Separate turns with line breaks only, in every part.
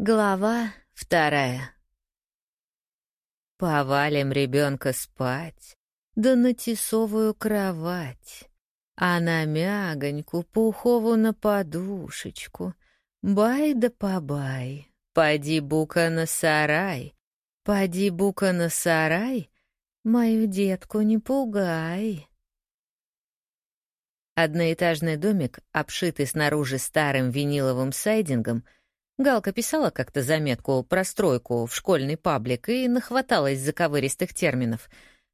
Глава вторая. Повалим ребенка спать, да на тесовую кровать, а на мягоньку пухову на подушечку. Бай да побай, поди бука на сарай, поди бука на сарай, мою детку не пугай. Одноэтажный домик, обшитый снаружи старым виниловым сайдингом — Галка писала как-то заметку про стройку в школьный паблик и нахваталась заковыристых терминов.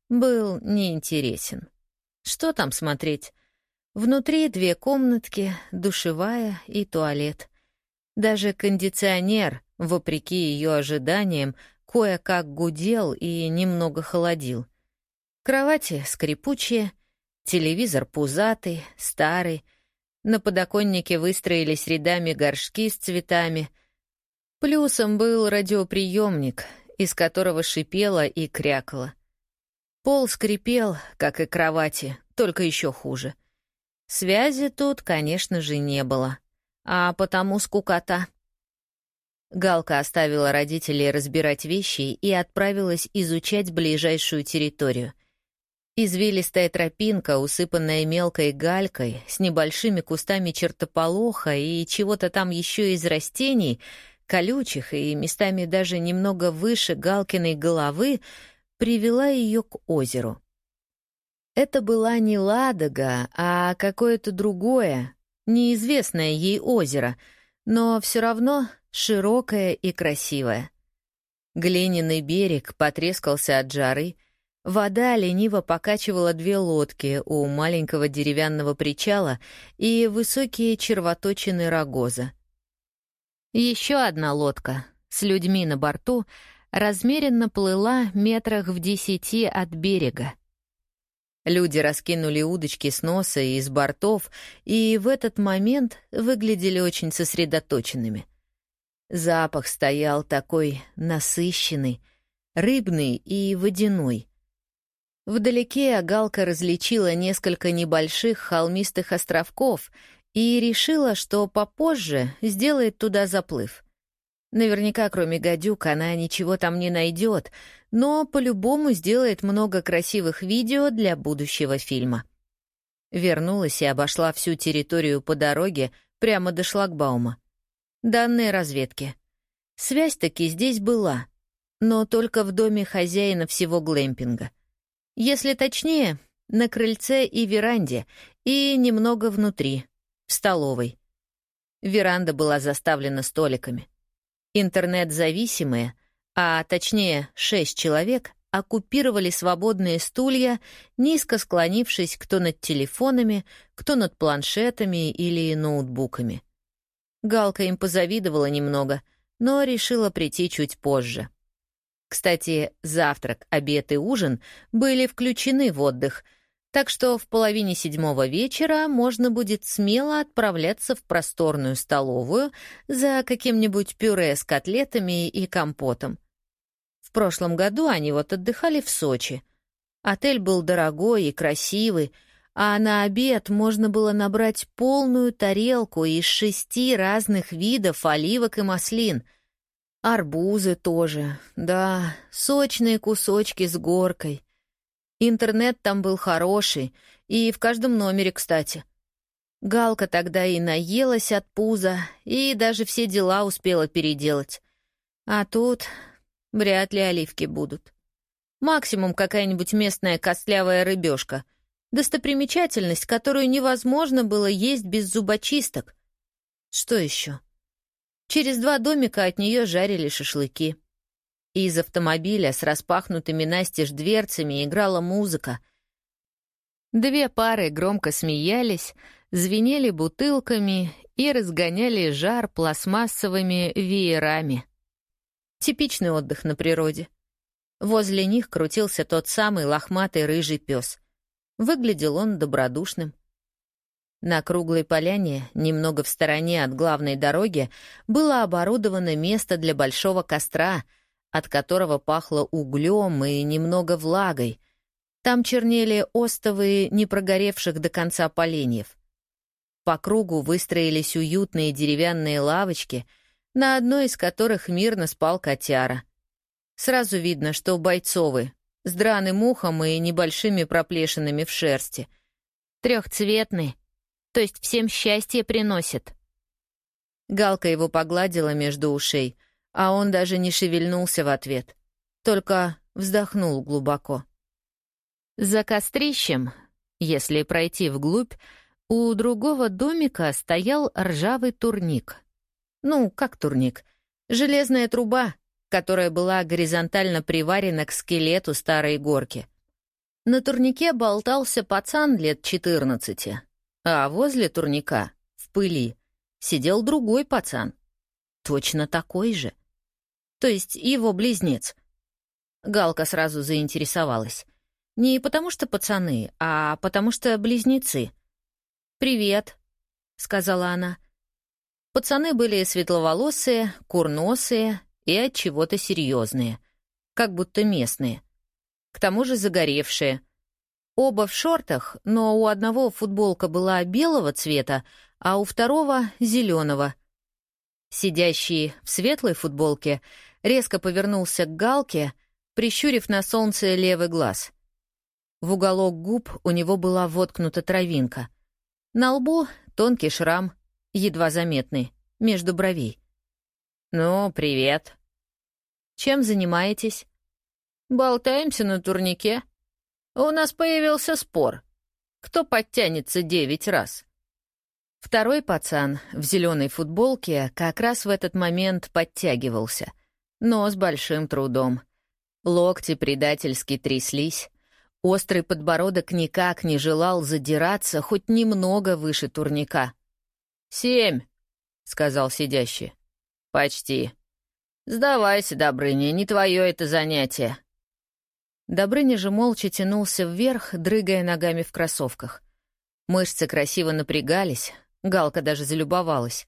Был неинтересен. Что там смотреть? Внутри две комнатки, душевая и туалет. Даже кондиционер, вопреки ее ожиданиям, кое-как гудел и немного холодил. Кровати скрипучие, телевизор пузатый, старый, на подоконнике выстроились рядами горшки с цветами. Плюсом был радиоприемник, из которого шипело и крякало. Пол скрипел, как и кровати, только еще хуже. Связи тут, конечно же, не было, а потому скукота. Галка оставила родителей разбирать вещи и отправилась изучать ближайшую территорию — Извилистая тропинка, усыпанная мелкой галькой, с небольшими кустами чертополоха и чего-то там еще из растений, колючих и местами даже немного выше Галкиной головы, привела ее к озеру. Это была не Ладога, а какое-то другое, неизвестное ей озеро, но все равно широкое и красивое. Глиняный берег потрескался от жары — Вода лениво покачивала две лодки у маленького деревянного причала и высокие червоточины рогоза. Еще одна лодка с людьми на борту размеренно плыла метрах в десяти от берега. Люди раскинули удочки с носа и с бортов, и в этот момент выглядели очень сосредоточенными. Запах стоял такой насыщенный, рыбный и водяной — Вдалеке Галка различила несколько небольших холмистых островков и решила, что попозже сделает туда заплыв. Наверняка, кроме гадюк, она ничего там не найдет, но по-любому сделает много красивых видео для будущего фильма. Вернулась и обошла всю территорию по дороге прямо до шлагбаума. Данные разведки. Связь таки здесь была, но только в доме хозяина всего глэмпинга — если точнее, на крыльце и веранде, и немного внутри, в столовой. Веранда была заставлена столиками. Интернет-зависимые, а точнее шесть человек, оккупировали свободные стулья, низко склонившись кто над телефонами, кто над планшетами или ноутбуками. Галка им позавидовала немного, но решила прийти чуть позже. Кстати, завтрак, обед и ужин были включены в отдых, так что в половине седьмого вечера можно будет смело отправляться в просторную столовую за каким-нибудь пюре с котлетами и компотом. В прошлом году они вот отдыхали в Сочи. Отель был дорогой и красивый, а на обед можно было набрать полную тарелку из шести разных видов оливок и маслин — Арбузы тоже, да, сочные кусочки с горкой. Интернет там был хороший, и в каждом номере, кстати. Галка тогда и наелась от пуза, и даже все дела успела переделать. А тут вряд ли оливки будут. Максимум какая-нибудь местная костлявая рыбешка. Достопримечательность, которую невозможно было есть без зубочисток. Что еще? Через два домика от нее жарили шашлыки. Из автомобиля с распахнутыми настежь дверцами играла музыка. Две пары громко смеялись, звенели бутылками и разгоняли жар пластмассовыми веерами. Типичный отдых на природе. Возле них крутился тот самый лохматый рыжий пес. Выглядел он добродушным. На круглой поляне, немного в стороне от главной дороги, было оборудовано место для большого костра, от которого пахло углем и немного влагой. Там чернели остовы непрогоревших до конца поленьев. По кругу выстроились уютные деревянные лавочки, на одной из которых мирно спал котяра. Сразу видно, что бойцовы, с драным ухом и небольшими проплешинами в шерсти. Трехцветный, то есть всем счастье приносит. Галка его погладила между ушей, а он даже не шевельнулся в ответ, только вздохнул глубоко. За кострищем, если пройти вглубь, у другого домика стоял ржавый турник. Ну, как турник? Железная труба, которая была горизонтально приварена к скелету старой горки. На турнике болтался пацан лет 14, а возле турника, в пыли, сидел другой пацан. Точно такой же. То есть его близнец. Галка сразу заинтересовалась. Не потому что пацаны, а потому что близнецы. «Привет», — сказала она. Пацаны были светловолосые, курносые и от чего-то серьезные, как будто местные. К тому же загоревшие. Оба в шортах, но у одного футболка была белого цвета, а у второго — зеленого. Сидящий в светлой футболке резко повернулся к Галке, прищурив на солнце левый глаз. В уголок губ у него была воткнута травинка. На лбу тонкий шрам, едва заметный, между бровей. «Ну, привет». «Чем занимаетесь?» «Болтаемся на турнике. У нас появился спор. Кто подтянется девять раз?» Второй пацан в зеленой футболке как раз в этот момент подтягивался, но с большим трудом. Локти предательски тряслись. Острый подбородок никак не желал задираться хоть немного выше турника. «Семь», — сказал сидящий. «Почти. Сдавайся, Добрыня, не твое это занятие». Добрыня же молча тянулся вверх, дрыгая ногами в кроссовках. Мышцы красиво напрягались, Галка даже залюбовалась.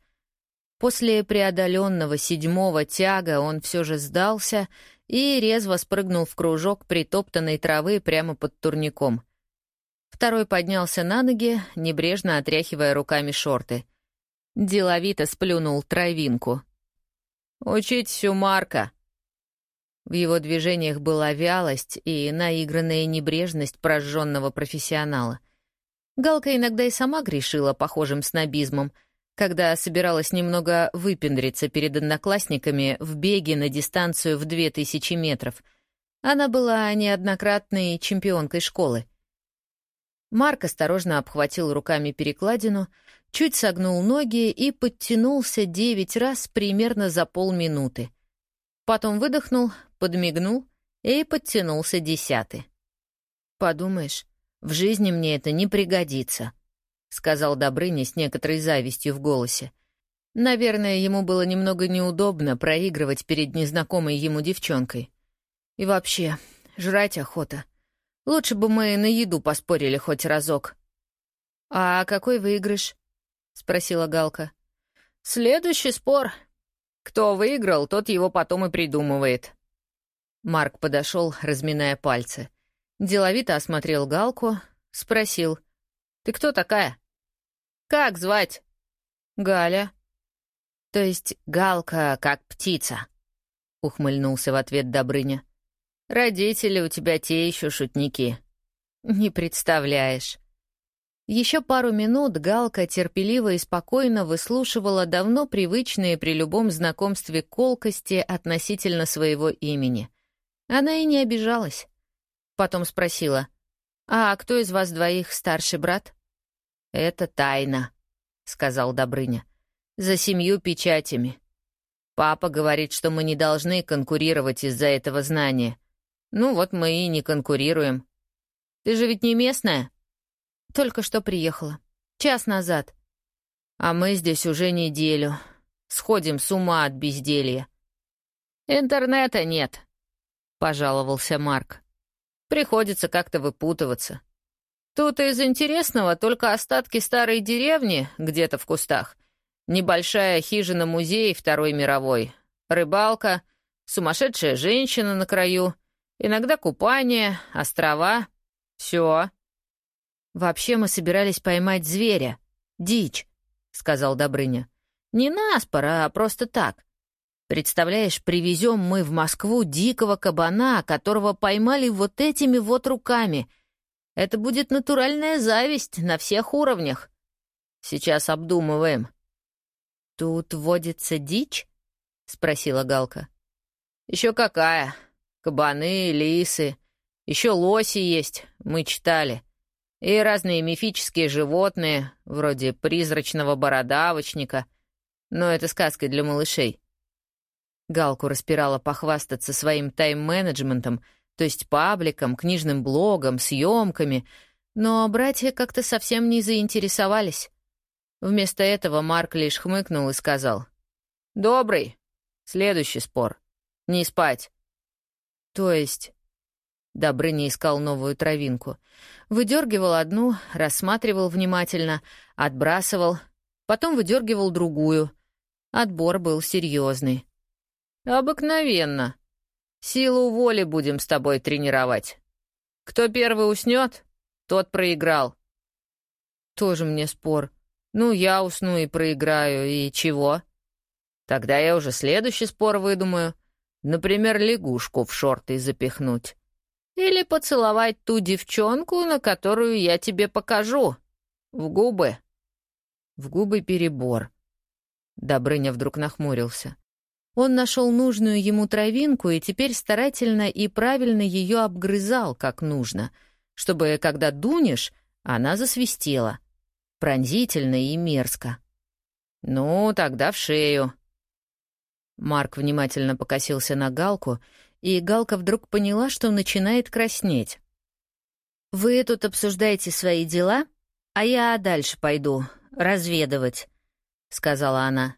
После преодоленного седьмого тяга он все же сдался и резво спрыгнул в кружок притоптанной травы прямо под турником. Второй поднялся на ноги, небрежно отряхивая руками шорты. Деловито сплюнул травинку. «Учить у Марка!» В его движениях была вялость и наигранная небрежность прожженного профессионала. Галка иногда и сама грешила похожим снобизмом, когда собиралась немного выпендриться перед одноклассниками в беге на дистанцию в две тысячи метров. Она была неоднократной чемпионкой школы. Марк осторожно обхватил руками перекладину, чуть согнул ноги и подтянулся девять раз примерно за полминуты. Потом выдохнул, подмигнул и подтянулся десятый. «Подумаешь, в жизни мне это не пригодится», — сказал Добрыня с некоторой завистью в голосе. Наверное, ему было немного неудобно проигрывать перед незнакомой ему девчонкой. И вообще, жрать охота. Лучше бы мы на еду поспорили хоть разок. «А какой выигрыш?» — спросила Галка. «Следующий спор. Кто выиграл, тот его потом и придумывает». Марк подошел, разминая пальцы. Деловито осмотрел Галку, спросил. «Ты кто такая?» «Как звать?» «Галя». «То есть Галка как птица?» — ухмыльнулся в ответ Добрыня. «Родители у тебя те еще шутники». «Не представляешь». Еще пару минут Галка терпеливо и спокойно выслушивала давно привычные при любом знакомстве колкости относительно своего имени. Она и не обижалась. Потом спросила, «А кто из вас двоих старший брат?» «Это тайна», — сказал Добрыня. «За семью печатями. Папа говорит, что мы не должны конкурировать из-за этого знания. Ну вот мы и не конкурируем. Ты же ведь не местная?» «Только что приехала. Час назад. А мы здесь уже неделю. Сходим с ума от безделья». «Интернета нет», — пожаловался Марк. Приходится как-то выпутываться. Тут из интересного только остатки старой деревни где-то в кустах. Небольшая хижина-музей Второй мировой. Рыбалка, сумасшедшая женщина на краю, иногда купание, острова. Все. «Вообще мы собирались поймать зверя. Дичь», — сказал Добрыня. «Не наспор, а просто так. Представляешь, привезем мы в Москву дикого кабана, которого поймали вот этими вот руками. Это будет натуральная зависть на всех уровнях. Сейчас обдумываем. «Тут водится дичь?» — спросила Галка. Еще какая. Кабаны, лисы. Еще лоси есть, мы читали. И разные мифические животные, вроде призрачного бородавочника. Но это сказка для малышей. Галку распирала похвастаться своим тайм-менеджментом, то есть пабликом, книжным блогом, съемками, но братья как-то совсем не заинтересовались. Вместо этого Марк лишь хмыкнул и сказал. «Добрый. Следующий спор. Не спать». «То есть...» Добрыня искал новую травинку. Выдергивал одну, рассматривал внимательно, отбрасывал, потом выдергивал другую. Отбор был серьезный. «Обыкновенно. Силу воли будем с тобой тренировать. Кто первый уснет, тот проиграл». «Тоже мне спор. Ну, я усну и проиграю, и чего?» «Тогда я уже следующий спор выдумаю. Например, лягушку в шорты запихнуть». Или поцеловать ту девчонку, на которую я тебе покажу. В губы. В губы перебор. Добрыня вдруг нахмурился. Он нашел нужную ему травинку и теперь старательно и правильно ее обгрызал, как нужно, чтобы, когда дунешь, она засвистела. Пронзительно и мерзко. «Ну, тогда в шею». Марк внимательно покосился на Галку и Галка вдруг поняла, что начинает краснеть. «Вы тут обсуждаете свои дела, а я дальше пойду, разведывать», — сказала она.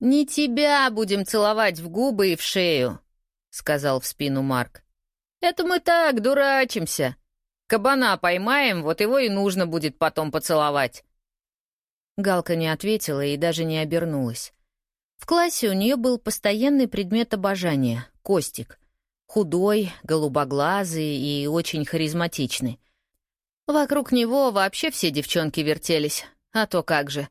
«Не тебя будем целовать в губы и в шею», — сказал в спину Марк. «Это мы так, дурачимся. Кабана поймаем, вот его и нужно будет потом поцеловать». Галка не ответила и даже не обернулась. В классе у нее был постоянный предмет обожания — Костик. Худой, голубоглазый и очень харизматичный. Вокруг него вообще все девчонки вертелись, а то как же.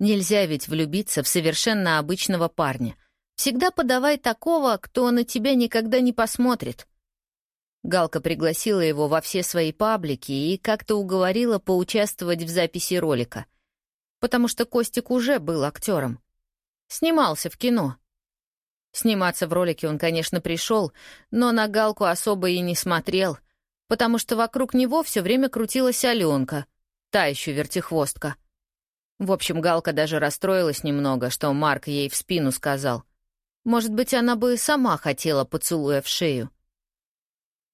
Нельзя ведь влюбиться в совершенно обычного парня. Всегда подавай такого, кто на тебя никогда не посмотрит. Галка пригласила его во все свои паблики и как-то уговорила поучаствовать в записи ролика. Потому что Костик уже был актером. Снимался в кино. Сниматься в ролике он, конечно, пришел, но на Галку особо и не смотрел, потому что вокруг него все время крутилась Аленка, та еще вертихвостка. В общем, Галка даже расстроилась немного, что Марк ей в спину сказал. Может быть, она бы сама хотела поцелуя в шею.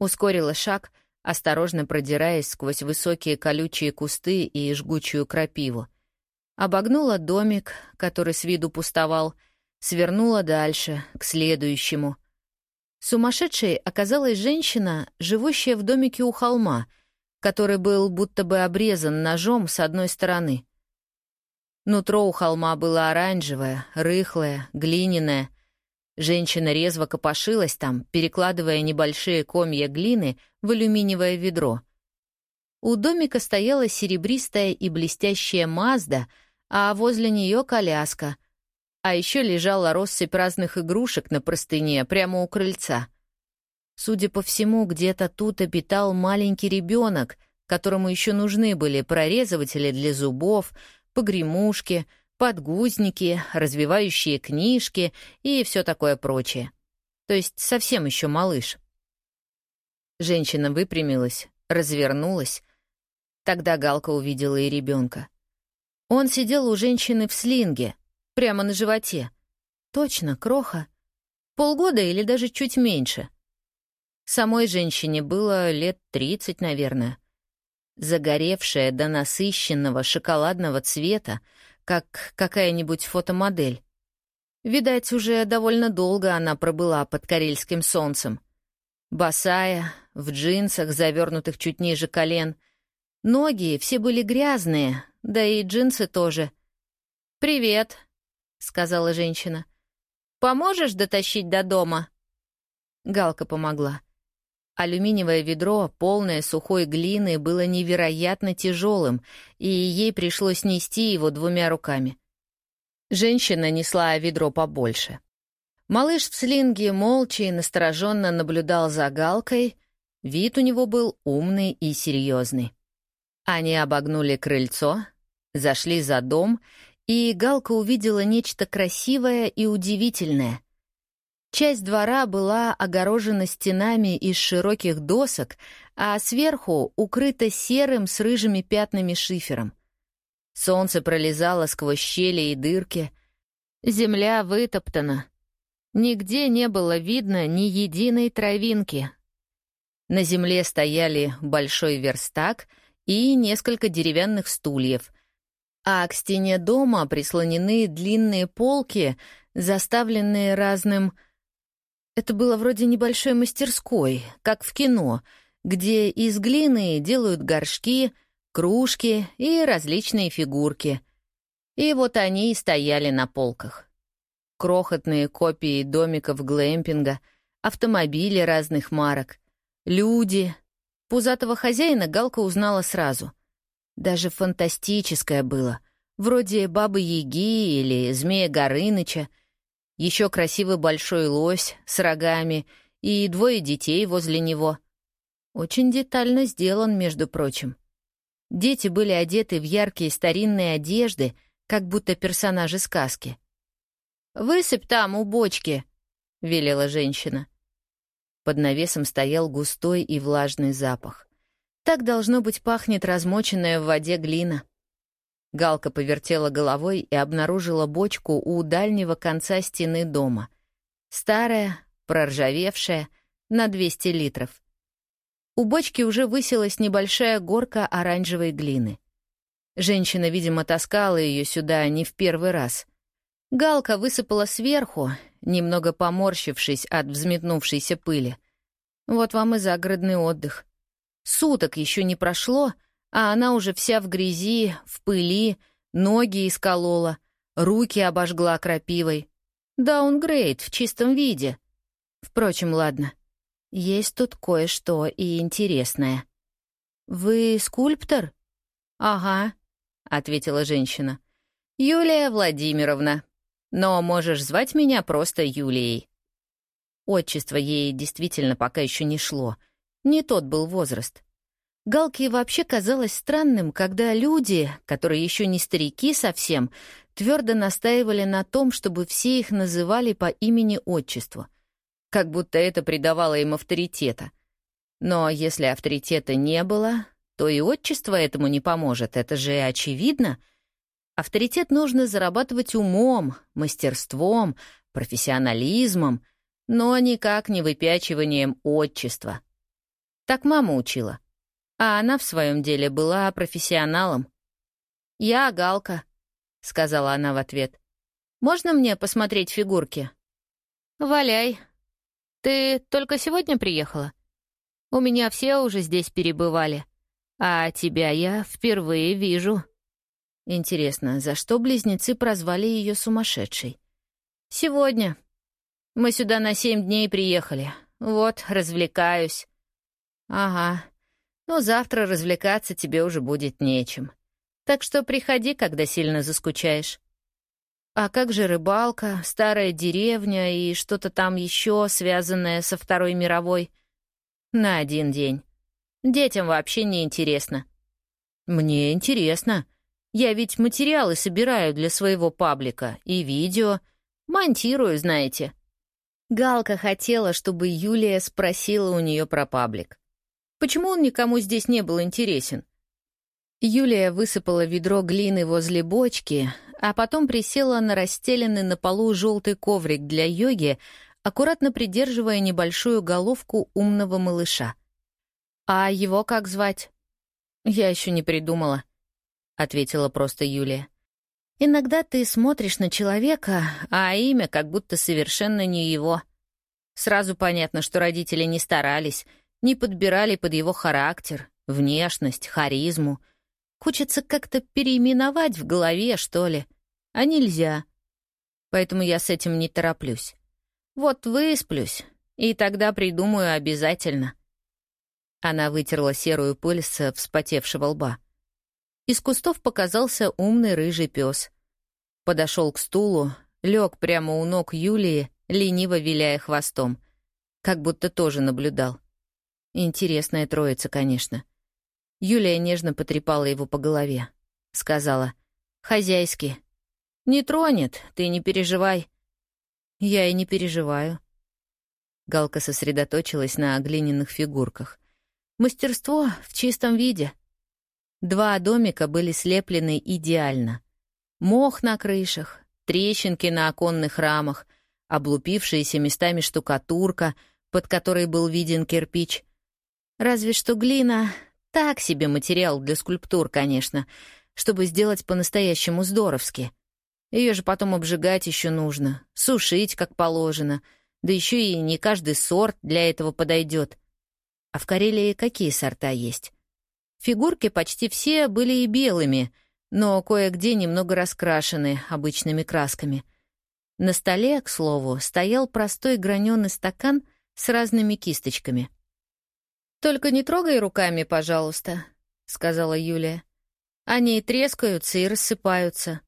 Ускорила шаг, осторожно продираясь сквозь высокие колючие кусты и жгучую крапиву. Обогнула домик, который с виду пустовал, свернула дальше, к следующему. Сумасшедшей оказалась женщина, живущая в домике у холма, который был будто бы обрезан ножом с одной стороны. Нутро у холма было оранжевое, рыхлое, глиняное. Женщина резво копошилась там, перекладывая небольшие комья глины в алюминиевое ведро. У домика стояла серебристая и блестящая Мазда — а возле нее коляска. А еще лежала россыпь разных игрушек на простыне прямо у крыльца. Судя по всему, где-то тут обитал маленький ребенок, которому еще нужны были прорезыватели для зубов, погремушки, подгузники, развивающие книжки и все такое прочее. То есть совсем еще малыш. Женщина выпрямилась, развернулась. Тогда Галка увидела и ребенка. Он сидел у женщины в слинге, прямо на животе. Точно, кроха. Полгода или даже чуть меньше. Самой женщине было лет тридцать, наверное. Загоревшая до насыщенного шоколадного цвета, как какая-нибудь фотомодель. Видать, уже довольно долго она пробыла под карельским солнцем. Босая, в джинсах, завернутых чуть ниже колен. Ноги все были грязные, да и джинсы тоже. «Привет», — сказала женщина. «Поможешь дотащить до дома?» Галка помогла. Алюминиевое ведро, полное сухой глины, было невероятно тяжелым, и ей пришлось нести его двумя руками. Женщина несла ведро побольше. Малыш в слинге молча и настороженно наблюдал за Галкой. Вид у него был умный и серьезный. Они обогнули крыльцо, зашли за дом, и Галка увидела нечто красивое и удивительное. Часть двора была огорожена стенами из широких досок, а сверху укрыта серым с рыжими пятнами шифером. Солнце пролезало сквозь щели и дырки. Земля вытоптана, Нигде не было видно ни единой травинки. На земле стояли большой верстак и несколько деревянных стульев, а к стене дома прислонены длинные полки, заставленные разным... Это было вроде небольшой мастерской, как в кино, где из глины делают горшки, кружки и различные фигурки. И вот они и стояли на полках крохотные копии домиков глэмпинга, автомобили разных марок, люди. Пузатого хозяина Галка узнала сразу. Даже фантастическое было, вроде Бабы-Яги или Змея Горыныча, еще красивый большой лось с рогами и двое детей возле него. Очень детально сделан, между прочим. Дети были одеты в яркие старинные одежды, как будто персонажи сказки — «Высыпь там, у бочки», — велела женщина. Под навесом стоял густой и влажный запах. Так, должно быть, пахнет размоченная в воде глина. Галка повертела головой и обнаружила бочку у дальнего конца стены дома. Старая, проржавевшая, на 200 литров. У бочки уже высилась небольшая горка оранжевой глины. Женщина, видимо, таскала ее сюда не в первый раз — Галка высыпала сверху, немного поморщившись от взметнувшейся пыли. Вот вам и загородный отдых. Суток еще не прошло, а она уже вся в грязи, в пыли, ноги исколола, руки обожгла крапивой. Даунгрейд в чистом виде. Впрочем, ладно. Есть тут кое-что и интересное. «Вы скульптор?» «Ага», — ответила женщина. «Юлия Владимировна, но можешь звать меня просто Юлией». Отчество ей действительно пока еще не шло. Не тот был возраст. Галке вообще казалось странным, когда люди, которые еще не старики совсем, твердо настаивали на том, чтобы все их называли по имени-отчеству. Как будто это придавало им авторитета. Но если авторитета не было, то и отчество этому не поможет, это же очевидно — Авторитет нужно зарабатывать умом, мастерством, профессионализмом, но никак не выпячиванием отчества. Так мама учила. А она в своем деле была профессионалом. «Я Галка», — сказала она в ответ. «Можно мне посмотреть фигурки?» «Валяй. Ты только сегодня приехала? У меня все уже здесь перебывали, а тебя я впервые вижу». Интересно, за что близнецы прозвали ее сумасшедшей? «Сегодня. Мы сюда на семь дней приехали. Вот, развлекаюсь». «Ага. Ну, завтра развлекаться тебе уже будет нечем. Так что приходи, когда сильно заскучаешь». «А как же рыбалка, старая деревня и что-то там еще, связанное со Второй мировой?» «На один день. Детям вообще не интересно». «Мне интересно», я ведь материалы собираю для своего паблика и видео. Монтирую, знаете. Галка хотела, чтобы Юлия спросила у нее про паблик. Почему он никому здесь не был интересен? Юлия высыпала ведро глины возле бочки, а потом присела на расстеленный на полу желтый коврик для йоги, аккуратно придерживая небольшую головку умного малыша. «А его как звать?» «Я еще не придумала», — ответила просто Юлия. «Иногда ты смотришь на человека, а имя как будто совершенно не его. Сразу понятно, что родители не старались, не подбирали под его характер, внешность, харизму. Хочется как-то переименовать в голове, что ли, а нельзя. Поэтому я с этим не тороплюсь. Вот высплюсь, и тогда придумаю обязательно». Она вытерла серую пыль с вспотевшего лба. Из кустов показался умный рыжий пес. Подошел к стулу, лег прямо у ног Юлии лениво виляя хвостом. Как будто тоже наблюдал. Интересная троица, конечно. Юлия нежно потрепала его по голове. Сказала, «Хозяйски». «Не тронет, ты не переживай». «Я и не переживаю». Галка сосредоточилась на глиняных фигурках. Мастерство в чистом виде. Два домика были слеплены идеально. Мох на крышах, трещинки на оконных рамах, облупившаяся местами штукатурка, под которой был виден кирпич. Разве что глина — так себе материал для скульптур, конечно, чтобы сделать по-настоящему здоровски. Ее же потом обжигать еще нужно, сушить как положено, да еще и не каждый сорт для этого подойдет — а в Карелии какие сорта есть? Фигурки почти все были и белыми, но кое-где немного раскрашены обычными красками. На столе, к слову, стоял простой граненый стакан с разными кисточками. «Только не трогай руками, пожалуйста», — сказала Юлия. «Они трескаются и рассыпаются».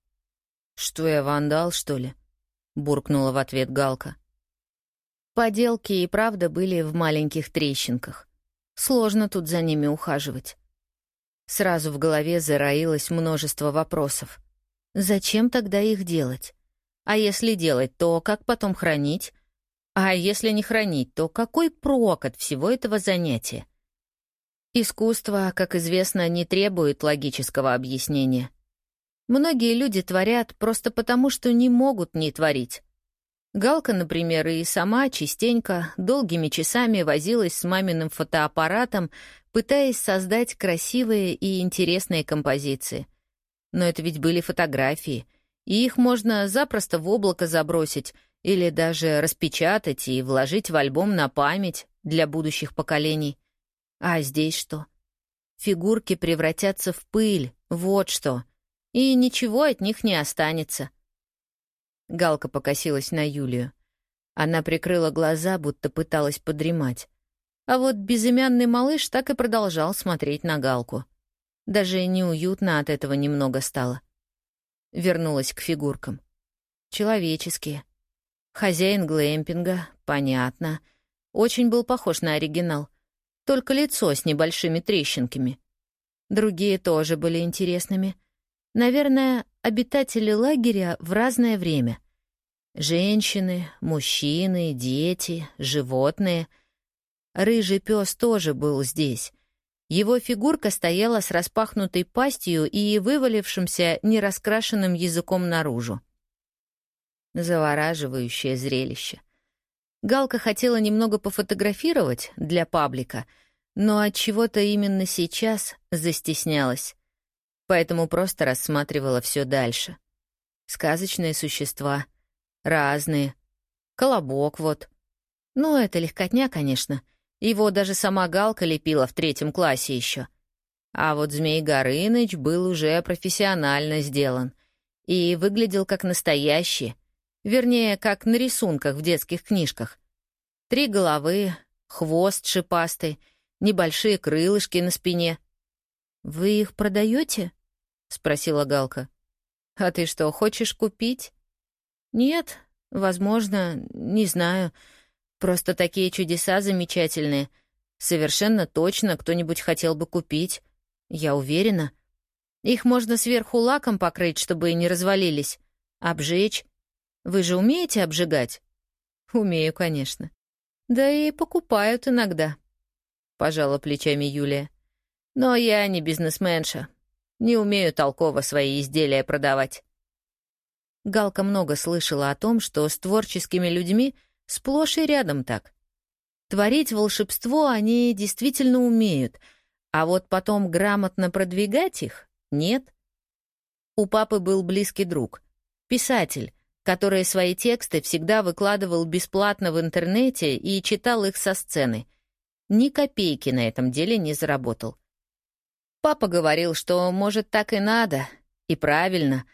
«Что я, вандал, что ли?» — буркнула в ответ Галка. Поделки и правда были в маленьких трещинках. Сложно тут за ними ухаживать. Сразу в голове зароилось множество вопросов. Зачем тогда их делать? А если делать, то как потом хранить? А если не хранить, то какой прок от всего этого занятия? Искусство, как известно, не требует логического объяснения. Многие люди творят просто потому, что не могут не творить. Галка, например, и сама частенько долгими часами возилась с маминым фотоаппаратом, пытаясь создать красивые и интересные композиции. Но это ведь были фотографии, и их можно запросто в облако забросить или даже распечатать и вложить в альбом на память для будущих поколений. А здесь что? Фигурки превратятся в пыль, вот что. И ничего от них не останется — Галка покосилась на Юлию. Она прикрыла глаза, будто пыталась подремать. А вот безымянный малыш так и продолжал смотреть на Галку. Даже неуютно от этого немного стало. Вернулась к фигуркам. Человеческие. Хозяин глэмпинга, понятно. Очень был похож на оригинал. Только лицо с небольшими трещинками. Другие тоже были интересными — Наверное, обитатели лагеря в разное время. Женщины, мужчины, дети, животные. Рыжий пес тоже был здесь. Его фигурка стояла с распахнутой пастью и вывалившимся нераскрашенным языком наружу. Завораживающее зрелище. Галка хотела немного пофотографировать для паблика, но от чего-то именно сейчас застеснялась поэтому просто рассматривала все дальше. Сказочные существа. Разные. Колобок вот. Ну, это легкотня, конечно. Его даже сама Галка лепила в третьем классе еще. А вот Змей Горыныч был уже профессионально сделан. И выглядел как настоящий. Вернее, как на рисунках в детских книжках. Три головы, хвост шипастый, небольшие крылышки на спине. «Вы их продаете? — спросила Галка. «А ты что, хочешь купить?» «Нет, возможно, не знаю. Просто такие чудеса замечательные. Совершенно точно кто-нибудь хотел бы купить. Я уверена. Их можно сверху лаком покрыть, чтобы не развалились. Обжечь. Вы же умеете обжигать?» «Умею, конечно. Да и покупают иногда», — пожала плечами Юлия. «Но я не бизнесменша, не умею толково свои изделия продавать. Галка много слышала о том, что с творческими людьми сплошь и рядом так. Творить волшебство они действительно умеют, а вот потом грамотно продвигать их — нет. У папы был близкий друг, писатель, который свои тексты всегда выкладывал бесплатно в интернете и читал их со сцены. Ни копейки на этом деле не заработал. Папа говорил, что, может, так и надо, и правильно.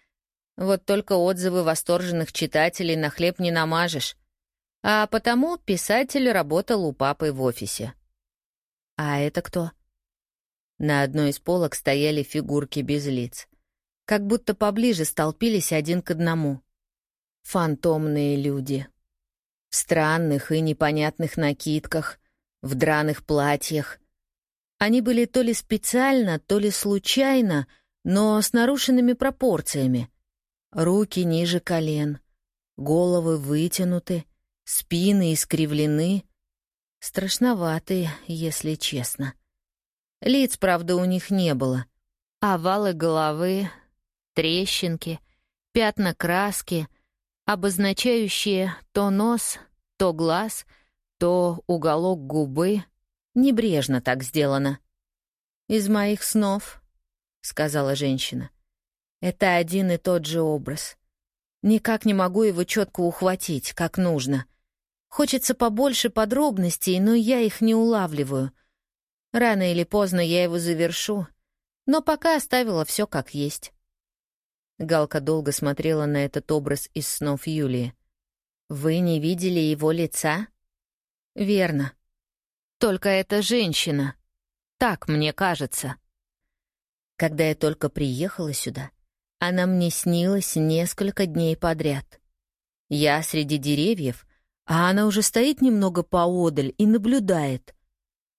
Вот только отзывы восторженных читателей на хлеб не намажешь. А потому писатель работал у папы в офисе. А это кто? На одной из полок стояли фигурки без лиц. Как будто поближе столпились один к одному. Фантомные люди. В странных и непонятных накидках, в драных платьях. Они были то ли специально, то ли случайно, но с нарушенными пропорциями. Руки ниже колен, головы вытянуты, спины искривлены. Страшноватые, если честно. Лиц, правда, у них не было. Овалы головы, трещинки, пятна краски, обозначающие то нос, то глаз, то уголок губы. Небрежно так сделано. «Из моих снов», — сказала женщина. «Это один и тот же образ. Никак не могу его четко ухватить, как нужно. Хочется побольше подробностей, но я их не улавливаю. Рано или поздно я его завершу, но пока оставила все как есть. Галка долго смотрела на этот образ из снов Юлии. «Вы не видели его лица?» «Верно. Только это женщина. Так мне кажется». Когда я только приехала сюда, она мне снилась несколько дней подряд. Я среди деревьев — а она уже стоит немного поодаль и наблюдает.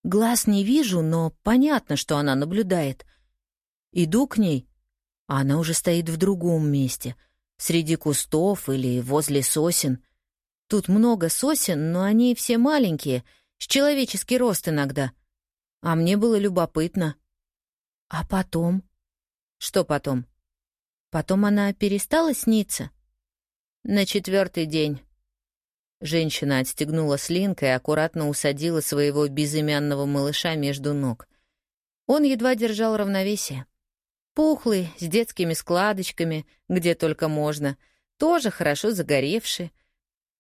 Глаз не вижу, но понятно, что она наблюдает. Иду к ней, а она уже стоит в другом месте, среди кустов или возле сосен. Тут много сосен, но они все маленькие, с человеческий рост иногда. А мне было любопытно. А потом? Что потом? Потом она перестала сниться? На четвертый день. Женщина отстегнула слинг и аккуратно усадила своего безымянного малыша между ног. Он едва держал равновесие. Пухлый, с детскими складочками, где только можно, тоже хорошо загоревший.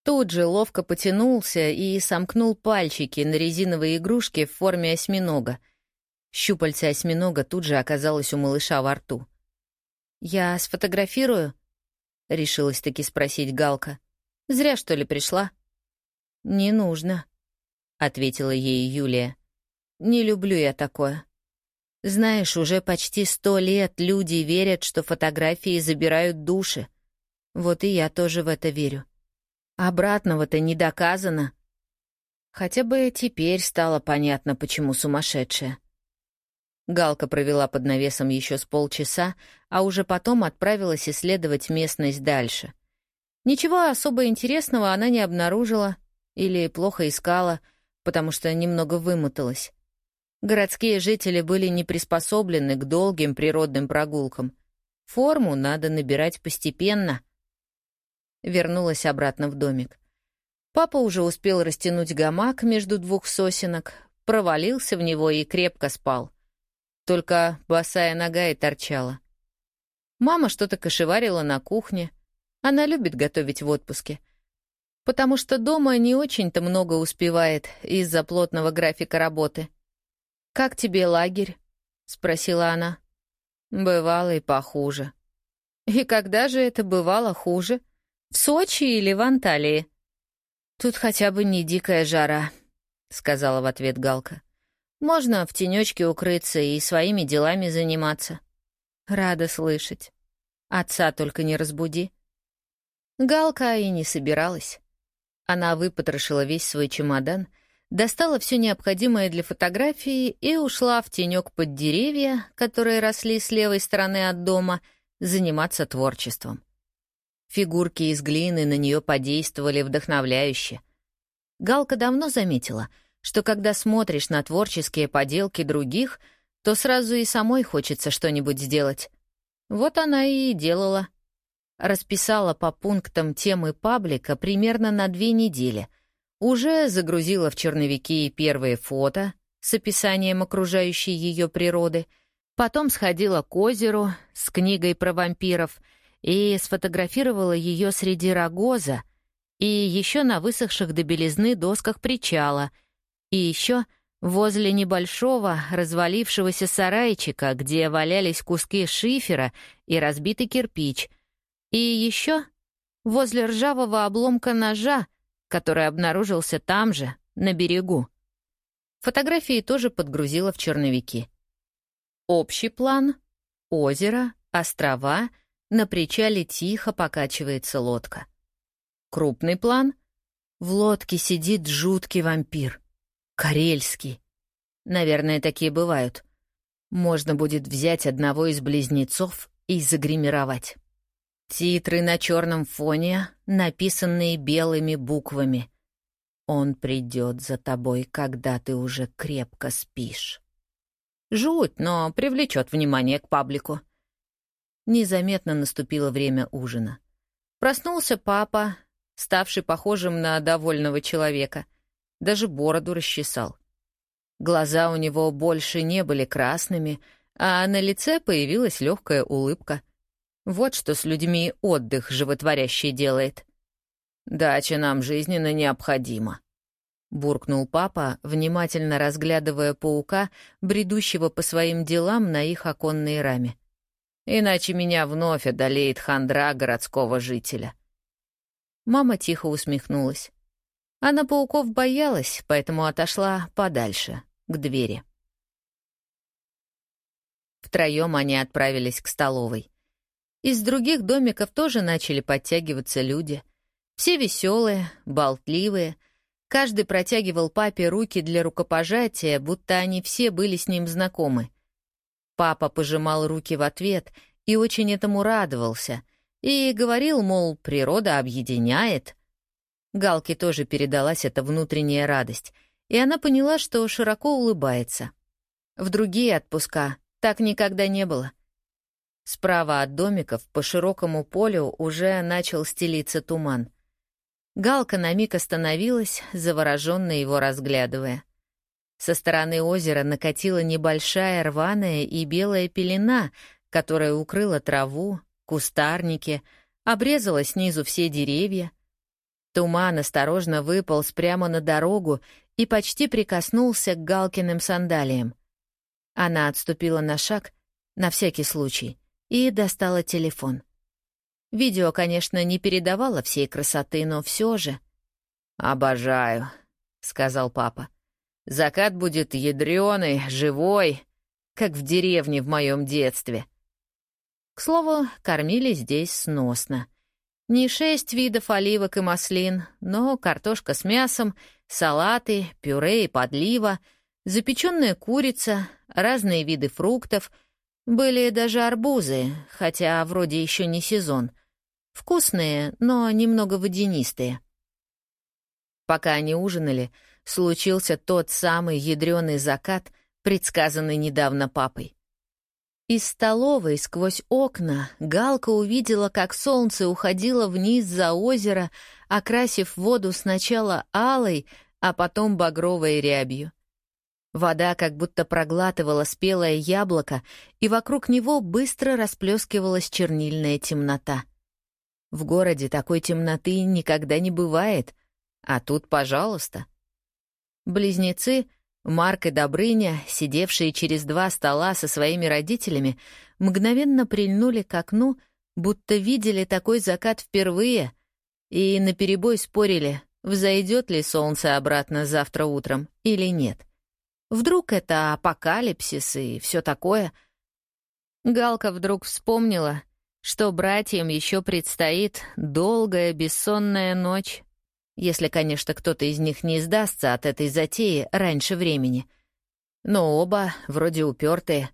Тут же ловко потянулся и сомкнул пальчики на резиновые игрушки в форме осьминога. Щупальце осьминога тут же оказалось у малыша во рту. «Я сфотографирую?» — решилась таки спросить Галка. Зря, что ли, пришла?» «Не нужно», — ответила ей Юлия. «Не люблю я такое. Знаешь, уже почти сто лет люди верят, что фотографии забирают души. Вот и я тоже в это верю. Обратного-то не доказано. Хотя бы теперь стало понятно, почему сумасшедшая». Галка провела под навесом еще с полчаса, а уже потом отправилась исследовать местность дальше — Ничего особо интересного она не обнаружила или плохо искала, потому что немного вымоталась. Городские жители были не приспособлены к долгим природным прогулкам. Форму надо набирать постепенно. Вернулась обратно в домик. Папа уже успел растянуть гамак между двух сосенок, провалился в него и крепко спал. Только босая нога и торчала. Мама что-то кошеварила на кухне — она любит готовить в отпуске. Потому что дома не очень-то много успевает из-за плотного графика работы. «Как тебе лагерь?» — спросила она. «Бывало и похуже». «И когда же это бывало хуже? В Сочи или в Анталии?» «Тут хотя бы не дикая жара», — сказала в ответ Галка. «Можно в тенечке укрыться и своими делами заниматься». «Рада слышать. Отца только не разбуди». Галка и не собиралась. Она выпотрошила весь свой чемодан, достала все необходимое для фотографии и ушла в тенек под деревья, которые росли с левой стороны от дома, заниматься творчеством. Фигурки из глины на нее подействовали вдохновляюще. Галка давно заметила, что когда смотришь на творческие поделки других, то сразу и самой хочется что-нибудь сделать. Вот она и делала — Расписала по пунктам темы паблика примерно на две недели. Уже загрузила в черновики первые фото с описанием окружающей ее природы. Потом сходила к озеру с книгой про вампиров и сфотографировала ее среди рогоза и еще на высохших до белизны досках причала, и еще возле небольшого развалившегося сарайчика, где валялись куски шифера и разбитый кирпич — и еще возле ржавого обломка ножа, который обнаружился там же, на берегу. Фотографии тоже подгрузила в черновики. Общий план — озеро, острова, на причале тихо покачивается лодка. Крупный план В лодке сидит жуткий вампир. Карельский. Наверное, такие бывают. Можно будет взять одного из близнецов и загримировать. Титры на черном фоне, написанные белыми буквами. Он придет за тобой, когда ты уже крепко спишь. Жуть, но привлечет внимание к паблику. Незаметно наступило время ужина. Проснулся папа, ставший похожим на довольного человека. Даже бороду расчесал. Глаза у него больше не были красными, а на лице появилась легкая улыбка. Вот что с людьми отдых животворящий делает. «Дача нам жизненно необходима», — буркнул папа, внимательно разглядывая паука, бредущего по своим делам на их оконной раме. «Иначе меня вновь одолеет хандра городского жителя». Мама тихо усмехнулась. Она пауков боялась, поэтому отошла подальше, к двери. Втроем они отправились к столовой. Из других домиков тоже начали подтягиваться люди. Все веселые, болтливые. Каждый протягивал папе руки для рукопожатия, будто они все были с ним знакомы. Папа пожимал руки в ответ и очень этому радовался — и говорил, мол, природа объединяет. Галке тоже передалась эта внутренняя радость, и она поняла, что широко улыбается. В другие отпуска так никогда не было. Справа от домиков по широкому полю уже начал стелиться туман. Галка на миг остановилась, завороженно его разглядывая. Со стороны озера накатила небольшая рваная и белая пелена, которая укрыла траву, кустарники, обрезала снизу все деревья. Туман осторожно выполз прямо на дорогу и почти прикоснулся к Галкиным сандалиям. Она отступила на шаг, на всякий случай, и достала телефон. Видео, конечно, не передавало всей красоты, но все же... «Обожаю», — сказал папа. «Закат будет ядреный, живой, как в деревне в моем детстве». К слову, кормили здесь сносно. Не шесть видов оливок и маслин, но картошка с мясом, салаты, пюре и подлива, запеченная курица, разные виды фруктов. Были даже арбузы, хотя вроде еще не сезон. Вкусные, но немного водянистые. Пока они ужинали, случился тот самый ядреный закат, предсказанный недавно папой. Из столовой сквозь окна Галка увидела, как солнце уходило вниз за озеро, окрасив воду сначала алой, а потом багровой рябью. Вода как будто проглатывала спелое яблоко, и вокруг него быстро расплескивалась чернильная темнота. В городе такой темноты никогда не бывает, а тут, пожалуйста. Близнецы Марк и Добрыня, сидевшие через два стола со своими родителями, мгновенно прильнули к окну, будто видели такой закат впервые, и наперебой спорили, взойдет ли солнце обратно завтра утром или нет. Вдруг это апокалипсис и все такое. Галка вдруг вспомнила, что братьям еще предстоит долгая бессонная ночь если, конечно, кто-то из них не сдастся от этой затеи раньше времени. Но оба вроде упертые.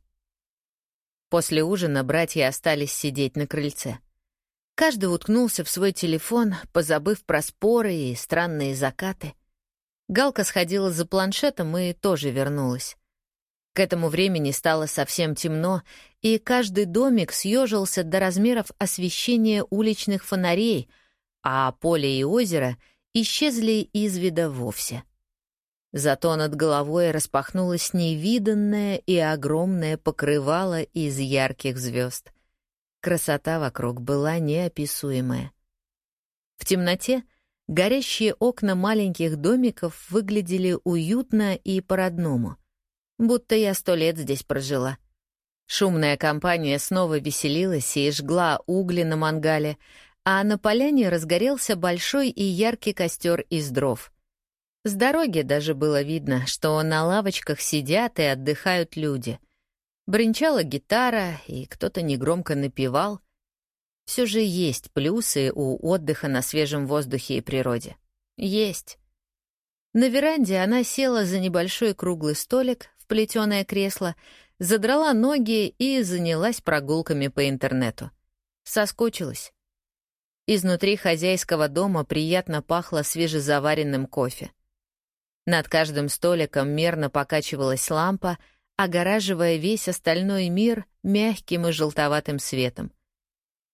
После ужина братья остались сидеть на крыльце. Каждый уткнулся в свой телефон, позабыв про споры и странные закаты. Галка сходила за планшетом и тоже вернулась. К этому времени стало совсем темно, и каждый домик съежился до размеров освещения уличных фонарей, а поле и озеро — исчезли из вида вовсе. Зато над головой распахнулось невиданное и огромное покрывало из ярких звезд. Красота вокруг была неописуемая. В темноте горящие окна маленьких домиков выглядели уютно и по-родному, будто я сто лет здесь прожила. Шумная компания снова веселилась и жгла угли на мангале, а на поляне разгорелся большой и яркий костер из дров. С дороги даже было видно, что на лавочках сидят и отдыхают люди. Бринчала гитара, и кто-то негромко напевал. Все же есть плюсы у отдыха на свежем воздухе и природе. Есть. На веранде она села за небольшой круглый столик в плетеное кресло, задрала ноги и занялась прогулками по интернету. Соскучилась. Изнутри хозяйского дома приятно пахло свежезаваренным кофе. Над каждым столиком мерно покачивалась лампа, огораживая весь остальной мир мягким и желтоватым светом.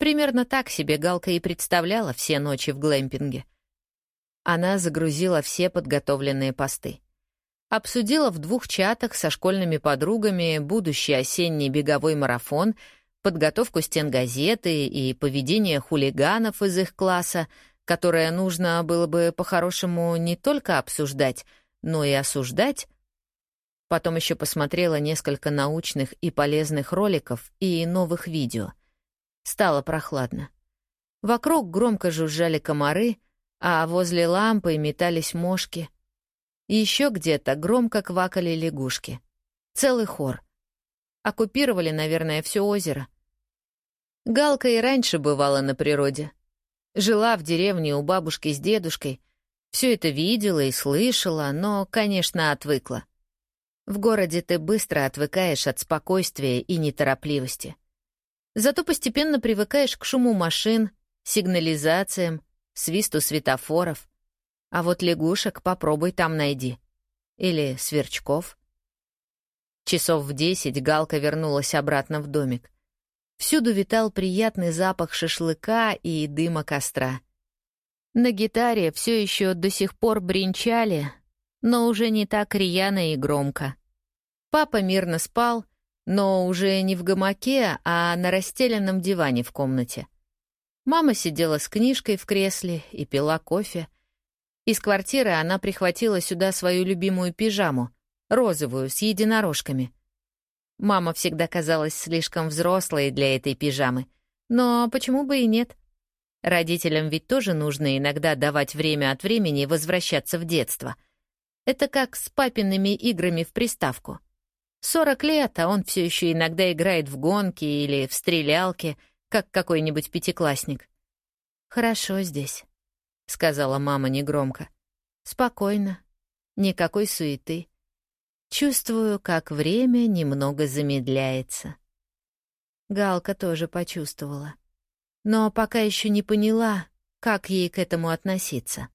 Примерно так себе Галка и представляла все ночи в глэмпинге. Она загрузила все подготовленные посты. Обсудила в двух чатах со школьными подругами будущий осенний беговой марафон, подготовку стен газеты и поведение хулиганов из их класса, которое нужно было бы по-хорошему не только обсуждать, но и осуждать. Потом еще посмотрела несколько научных и полезных роликов и новых видео. Стало прохладно. Вокруг громко жужжали комары, а возле лампы метались мошки. Еще где-то громко квакали лягушки. Целый хор. Оккупировали, наверное, все озеро. Галка и раньше бывала на природе. Жила в деревне у бабушки с дедушкой. Все это видела и слышала, но, конечно, отвыкла. В городе ты быстро отвыкаешь от спокойствия и неторопливости. Зато постепенно привыкаешь к шуму машин, сигнализациям, свисту светофоров. А вот лягушек попробуй там найди. Или сверчков. Часов в десять Галка вернулась обратно в домик. Всюду витал приятный запах шашлыка и дыма костра. На гитаре все еще до сих пор бренчали, но уже не так рьяно и громко. Папа мирно спал — но уже не в гамаке, а на расстеленном диване в комнате. Мама сидела с книжкой в кресле и пила кофе. Из квартиры она прихватила сюда свою любимую пижаму, розовую, с единорожками. Мама всегда казалась слишком взрослой для этой пижамы, но почему бы и нет? Родителям ведь тоже нужно иногда давать время от времени возвращаться в детство. Это как с папиными играми в приставку — Сорок лет, а он все еще иногда играет в гонки или в стрелялки, как какой-нибудь пятиклассник. «Хорошо здесь», — сказала мама негромко. «Спокойно, никакой суеты. Чувствую, как время немного замедляется». Галка тоже почувствовала, но пока еще не поняла, как ей к этому относиться.